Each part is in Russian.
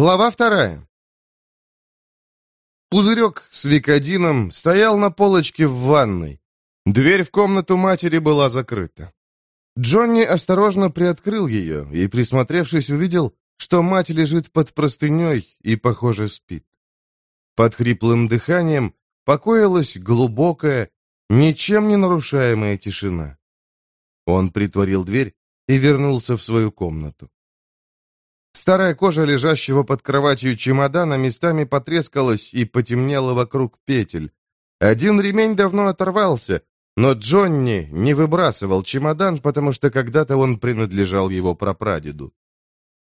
Глава вторая. Пузырек с викодином стоял на полочке в ванной. Дверь в комнату матери была закрыта. Джонни осторожно приоткрыл ее и, присмотревшись, увидел, что мать лежит под простыней и, похоже, спит. Под хриплым дыханием покоилась глубокая, ничем не нарушаемая тишина. Он притворил дверь и вернулся в свою комнату. Старая кожа лежащего под кроватью чемодана местами потрескалась и потемнела вокруг петель. Один ремень давно оторвался, но Джонни не выбрасывал чемодан, потому что когда-то он принадлежал его прапрадеду.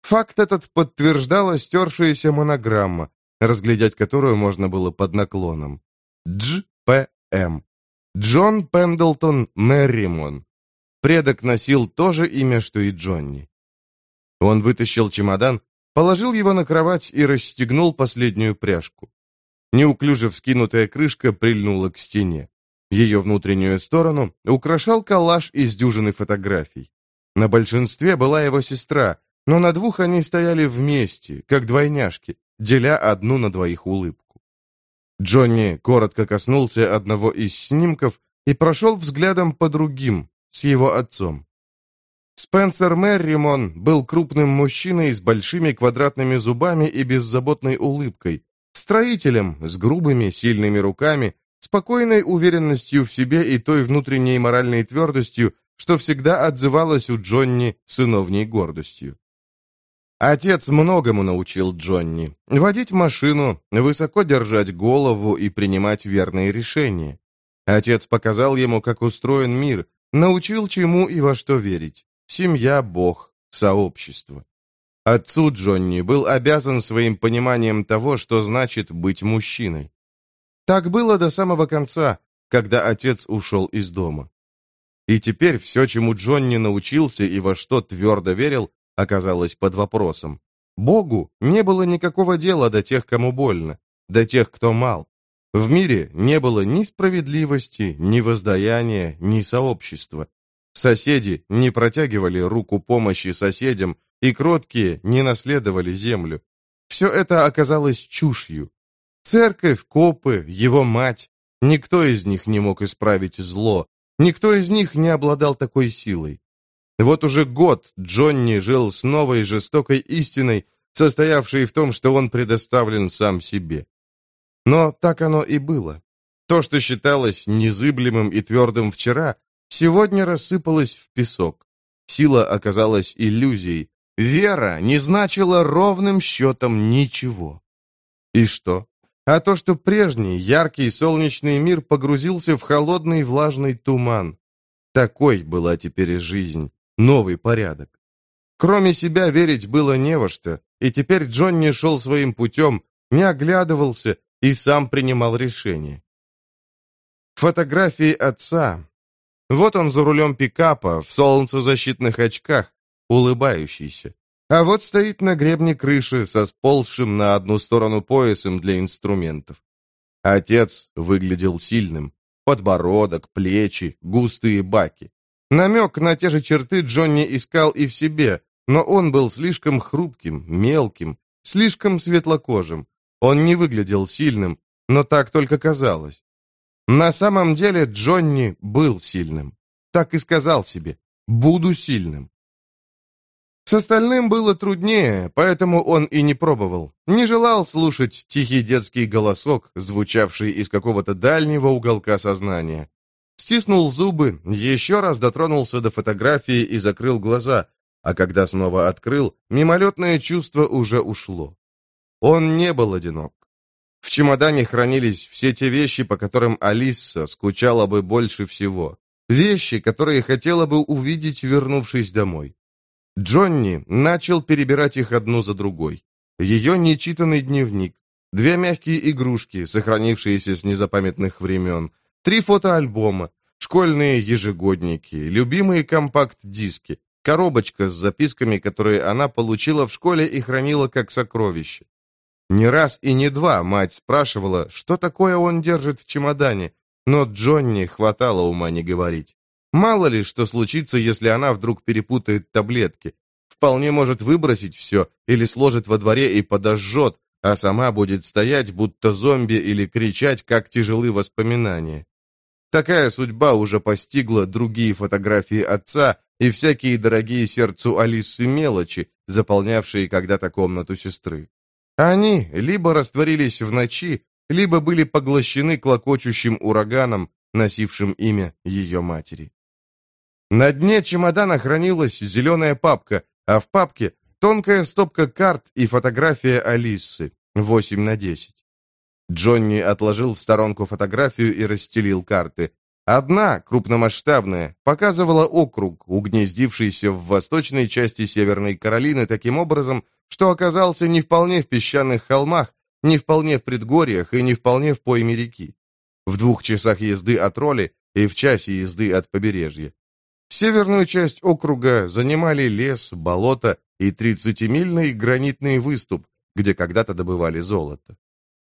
Факт этот подтверждала стершаяся монограмма, разглядеть которую можно было под наклоном. Дж. П. М. Джон Пендлтон Мерримон. Предок носил то же имя, что и Джонни. Он вытащил чемодан, положил его на кровать и расстегнул последнюю пряжку. Неуклюже вскинутая крышка прильнула к стене. Ее внутреннюю сторону украшал коллаж из дюжины фотографий. На большинстве была его сестра, но на двух они стояли вместе, как двойняшки, деля одну на двоих улыбку. Джонни коротко коснулся одного из снимков и прошел взглядом по другим, с его отцом. Спенсер Мерримон был крупным мужчиной с большими квадратными зубами и беззаботной улыбкой, строителем с грубыми, сильными руками, спокойной уверенностью в себе и той внутренней моральной твердостью, что всегда отзывалась у Джонни сыновней гордостью. Отец многому научил Джонни. Водить машину, высоко держать голову и принимать верные решения. Отец показал ему, как устроен мир, научил чему и во что верить. Семья, Бог, сообщество. Отцу Джонни был обязан своим пониманием того, что значит быть мужчиной. Так было до самого конца, когда отец ушел из дома. И теперь все, чему Джонни научился и во что твердо верил, оказалось под вопросом. Богу не было никакого дела до тех, кому больно, до тех, кто мал. В мире не было ни справедливости, ни воздаяния, ни сообщества. Соседи не протягивали руку помощи соседям, и кроткие не наследовали землю. Все это оказалось чушью. Церковь, копы, его мать, никто из них не мог исправить зло, никто из них не обладал такой силой. Вот уже год Джонни жил с новой жестокой истиной, состоявшей в том, что он предоставлен сам себе. Но так оно и было. То, что считалось незыблемым и твердым вчера, сегодня рассыпалась в песок. Сила оказалась иллюзией. Вера не значила ровным счетом ничего. И что? А то, что прежний, яркий солнечный мир погрузился в холодный влажный туман. Такой была теперь жизнь, новый порядок. Кроме себя верить было не во что, и теперь Джонни шел своим путем, не оглядывался и сам принимал решения. Фотографии отца, вот он за рулем пикапа, в солнцезащитных очках, улыбающийся. А вот стоит на гребне крыши со сползшим на одну сторону поясом для инструментов. Отец выглядел сильным. Подбородок, плечи, густые баки. Намек на те же черты Джонни искал и в себе, но он был слишком хрупким, мелким, слишком светлокожим. Он не выглядел сильным, но так только казалось. На самом деле Джонни был сильным. Так и сказал себе «буду сильным». С остальным было труднее, поэтому он и не пробовал. Не желал слушать тихий детский голосок, звучавший из какого-то дальнего уголка сознания. Стиснул зубы, еще раз дотронулся до фотографии и закрыл глаза, а когда снова открыл, мимолетное чувство уже ушло. Он не был одинок. В чемодане хранились все те вещи, по которым Алиса скучала бы больше всего. Вещи, которые хотела бы увидеть, вернувшись домой. Джонни начал перебирать их одну за другой. Ее нечитанный дневник, две мягкие игрушки, сохранившиеся с незапамятных времен, три фотоальбома, школьные ежегодники, любимые компакт-диски, коробочка с записками, которые она получила в школе и хранила как сокровище. Не раз и не два мать спрашивала, что такое он держит в чемодане, но Джонни хватало ума не говорить. Мало ли, что случится, если она вдруг перепутает таблетки. Вполне может выбросить все или сложит во дворе и подожжет, а сама будет стоять, будто зомби, или кричать, как тяжелы воспоминания. Такая судьба уже постигла другие фотографии отца и всякие дорогие сердцу Алисы мелочи, заполнявшие когда-то комнату сестры. Они либо растворились в ночи, либо были поглощены клокочущим ураганом, носившим имя ее матери. На дне чемодана хранилась зеленая папка, а в папке тонкая стопка карт и фотография Алисы, 8 на 10. Джонни отложил в сторонку фотографию и расстелил карты. Одна, крупномасштабная, показывала округ, угнездившийся в восточной части Северной Каролины таким образом, что оказался не вполне в песчаных холмах, не вполне в предгорьях и не вполне в пойме реки. В двух часах езды от Роли и в часе езды от побережья. Северную часть округа занимали лес, болото и 30-мильный гранитный выступ, где когда-то добывали золото.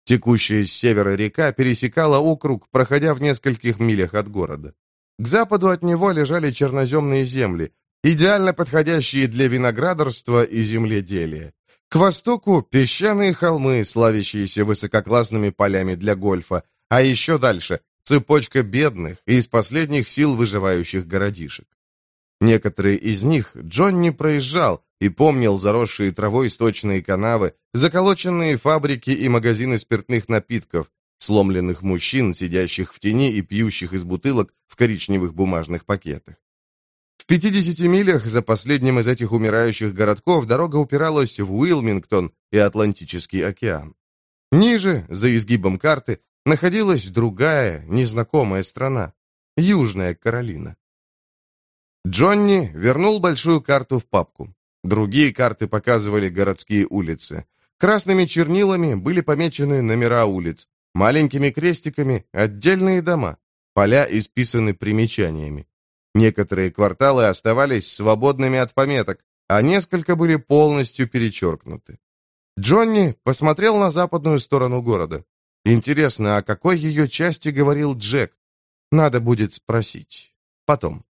Текущая с севера река пересекала округ, проходя в нескольких милях от города. К западу от него лежали черноземные земли, идеально подходящие для виноградарства и земледелия. К востоку – песчаные холмы, славящиеся высококлассными полями для гольфа, а еще дальше – цепочка бедных и из последних сил выживающих городишек. Некоторые из них Джон не проезжал и помнил заросшие травой сточные канавы, заколоченные фабрики и магазины спиртных напитков, сломленных мужчин, сидящих в тени и пьющих из бутылок в коричневых бумажных пакетах. В 50 милях за последним из этих умирающих городков дорога упиралась в Уилмингтон и Атлантический океан. Ниже, за изгибом карты, находилась другая, незнакомая страна – Южная Каролина. Джонни вернул большую карту в папку. Другие карты показывали городские улицы. Красными чернилами были помечены номера улиц, маленькими крестиками – отдельные дома, поля исписаны примечаниями. Некоторые кварталы оставались свободными от пометок, а несколько были полностью перечеркнуты. Джонни посмотрел на западную сторону города. Интересно, о какой ее части говорил Джек? Надо будет спросить. Потом.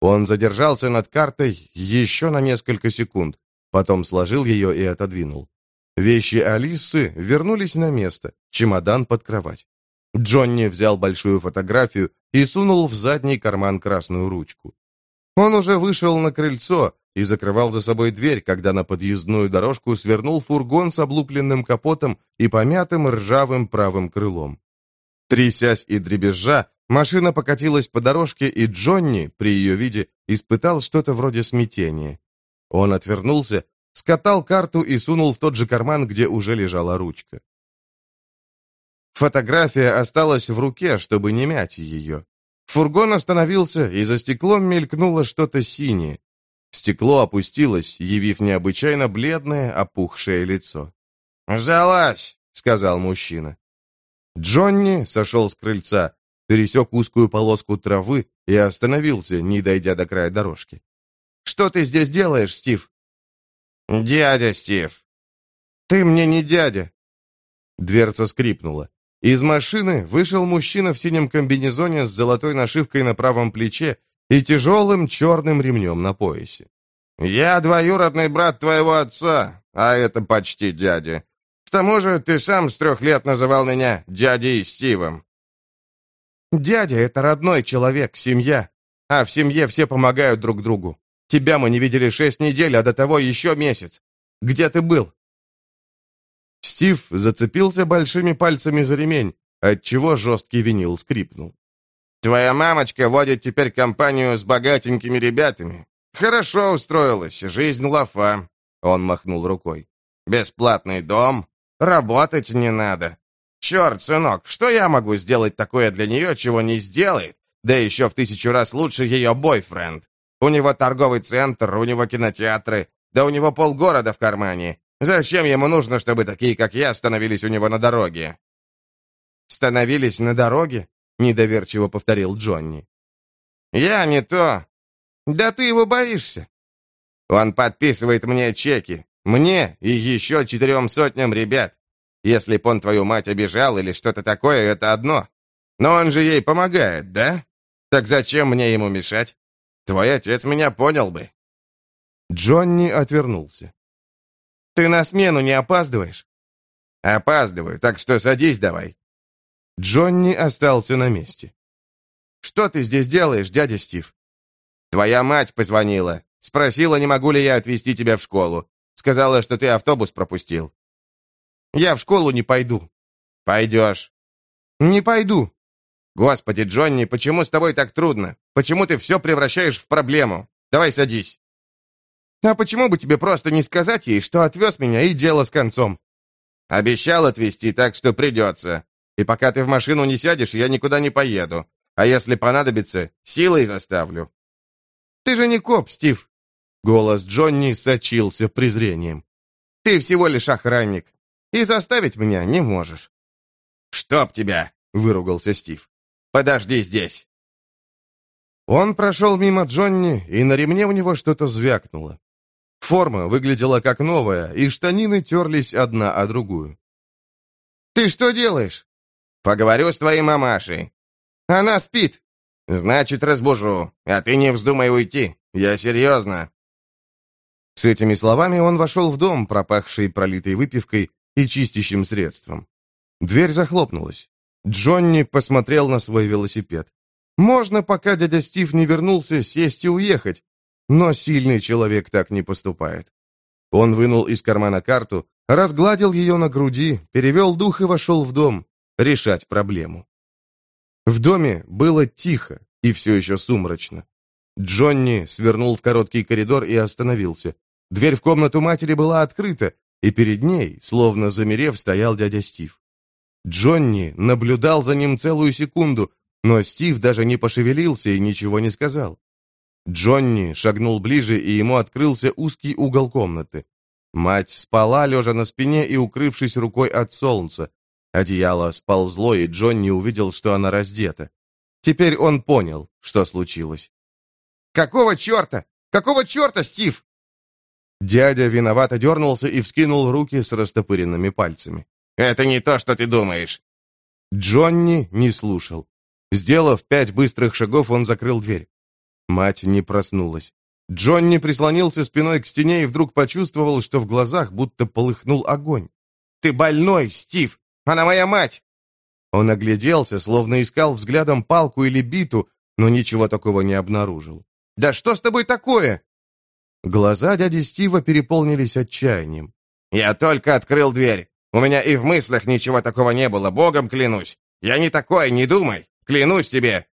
Он задержался над картой еще на несколько секунд, потом сложил ее и отодвинул. Вещи Алисы вернулись на место, чемодан под кровать. Джонни взял большую фотографию и сунул в задний карман красную ручку. Он уже вышел на крыльцо и закрывал за собой дверь, когда на подъездную дорожку свернул фургон с облупленным капотом и помятым ржавым правым крылом. Трясясь и дребезжа, машина покатилась по дорожке, и Джонни, при ее виде, испытал что-то вроде смятения. Он отвернулся, скатал карту и сунул в тот же карман, где уже лежала ручка. Фотография осталась в руке, чтобы не мять ее. Фургон остановился, и за стеклом мелькнуло что-то синее. Стекло опустилось, явив необычайно бледное, опухшее лицо. «Залазь!» — сказал мужчина. Джонни сошел с крыльца, пересек узкую полоску травы и остановился, не дойдя до края дорожки. «Что ты здесь делаешь, Стив?» «Дядя Стив». «Ты мне не дядя». Дверца скрипнула. Из машины вышел мужчина в синем комбинезоне с золотой нашивкой на правом плече и тяжелым черным ремнем на поясе. «Я двоюродный брат твоего отца, а это почти дядя. К тому же ты сам с трех лет называл меня дядей Стивом». «Дядя — это родной человек, семья. А в семье все помогают друг другу. Тебя мы не видели шесть недель, а до того еще месяц. Где ты был? Стив зацепился большими пальцами за ремень, отчего жесткий винил скрипнул. «Твоя мамочка водит теперь компанию с богатенькими ребятами. Хорошо устроилась, жизнь лафа», — он махнул рукой. «Бесплатный дом, работать не надо. Черт, сынок, что я могу сделать такое для нее, чего не сделает? Да еще в тысячу раз лучше ее бойфренд. У него торговый центр, у него кинотеатры, да у него полгорода в кармане. Зачем ему нужно, чтобы такие, как я, становились у него на дороге?» «Становились на дороге?» — недоверчиво повторил Джонни. «Я не то. Да ты его боишься. Он подписывает мне чеки. Мне и еще четырем сотням ребят. Если б он твою мать обижал или что-то такое, это одно. Но он же ей помогает, да? Так зачем мне ему мешать? Твой отец меня понял бы. Джонни отвернулся. «Ты на смену не опаздываешь?» «Опаздываю, так что садись давай». Джонни остался на месте. «Что ты здесь делаешь, дядя Стив?» «Твоя мать позвонила. Спросила, не могу ли я отвезти тебя в школу. Сказала, что ты автобус пропустил». «Я в школу не пойду». «Пойдешь». «Не пойду». «Господи, Джонни, почему с тобой так трудно? Почему ты все превращаешь в проблему? Давай садись». «А почему бы тебе просто не сказать ей, что отвез меня, и дело с концом?» «Обещал отвезти, так что придется. И пока ты в машину не сядешь, я никуда не поеду. А если понадобится, силой заставлю». «Ты же не коп, Стив!» Голос Джонни сочился презрением. «Ты всего лишь охранник, и заставить меня не можешь». «Чтоб тебя!» — выругался Стив. «Подожди здесь!» Он прошел мимо Джонни, и на ремне у него что-то звякнуло. Форма выглядела как новая, и штанины терлись одна о другую. «Ты что делаешь?» «Поговорю с твоей мамашей». «Она спит». «Значит, разбужу. А ты не вздумай уйти. Я серьезно». С этими словами он вошел в дом, пропахший пролитой выпивкой и чистящим средством. Дверь захлопнулась. Джонни посмотрел на свой велосипед. Можно, пока дядя Стив не вернулся, сесть и уехать, но сильный человек так не поступает. Он вынул из кармана карту, разгладил ее на груди, перевел дух и вошел в дом, решать проблему. В доме было тихо и все еще сумрачно. Джонни свернул в короткий коридор и остановился. Дверь в комнату матери была открыта, и перед ней, словно замерев, стоял дядя Стив. Джонни наблюдал за ним целую секунду, но Стив даже не пошевелился и ничего не сказал. Джонни шагнул ближе, и ему открылся узкий угол комнаты. Мать спала, лежа на спине и укрывшись рукой от солнца. Одеяло сползло, и Джонни увидел, что она раздета. Теперь он понял, что случилось. «Какого черта? Какого черта, Стив?» Дядя виновато дернулся и вскинул руки с растопыренными пальцами. «Это не то, что ты думаешь!» Джонни не слушал. Сделав пять быстрых шагов, он закрыл дверь. Мать не проснулась. Джонни прислонился спиной к стене и вдруг почувствовал, что в глазах будто полыхнул огонь. «Ты больной, Стив! Она моя мать!» Он огляделся, словно искал взглядом палку или биту, но ничего такого не обнаружил. «Да что с тобой такое?» Глаза дяди Стива переполнились отчаянием. «Я только открыл дверь. У меня и в мыслях ничего такого не было, богом клянусь. Я не такой, не думай. Клянусь тебе.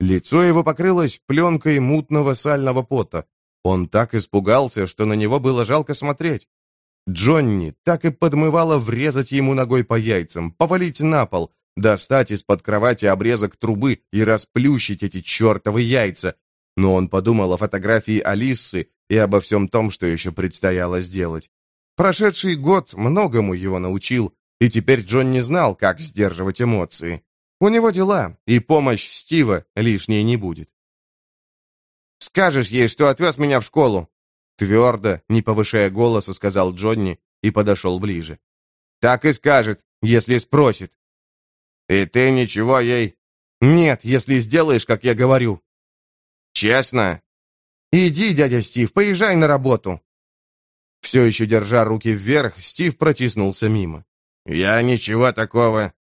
Лицо его покрылось пленкой мутного сального пота. Он так испугался, что на него было жалко смотреть. Джонни так и подмывало врезать ему ногой по яйцам, повалить на пол, достать из-под кровати обрезок трубы и расплющить эти чертовы яйца. Но он подумал о фотографии Алисы и обо всем том, что еще предстояло сделать. Прошедший год многому его научил, и теперь Джонни знал, как сдерживать эмоции. У него дела, и помощь Стива лишней не будет. «Скажешь ей, что отвез меня в школу!» Твердо, не повышая голоса, сказал Джонни и подошел ближе. «Так и скажет, если спросит». «И ты ничего ей...» «Нет, если сделаешь, как я говорю». «Честно?» «Иди, дядя Стив, поезжай на работу». Все еще держа руки вверх, Стив протиснулся мимо. «Я ничего такого...»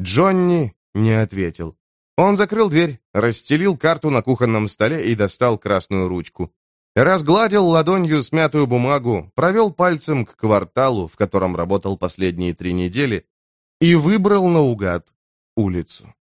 Джонни не ответил. Он закрыл дверь, расстелил карту на кухонном столе и достал красную ручку. Разгладил ладонью смятую бумагу, провел пальцем к кварталу, в котором работал последние три недели, и выбрал наугад улицу.